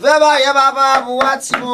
Veba ye baba buwati mo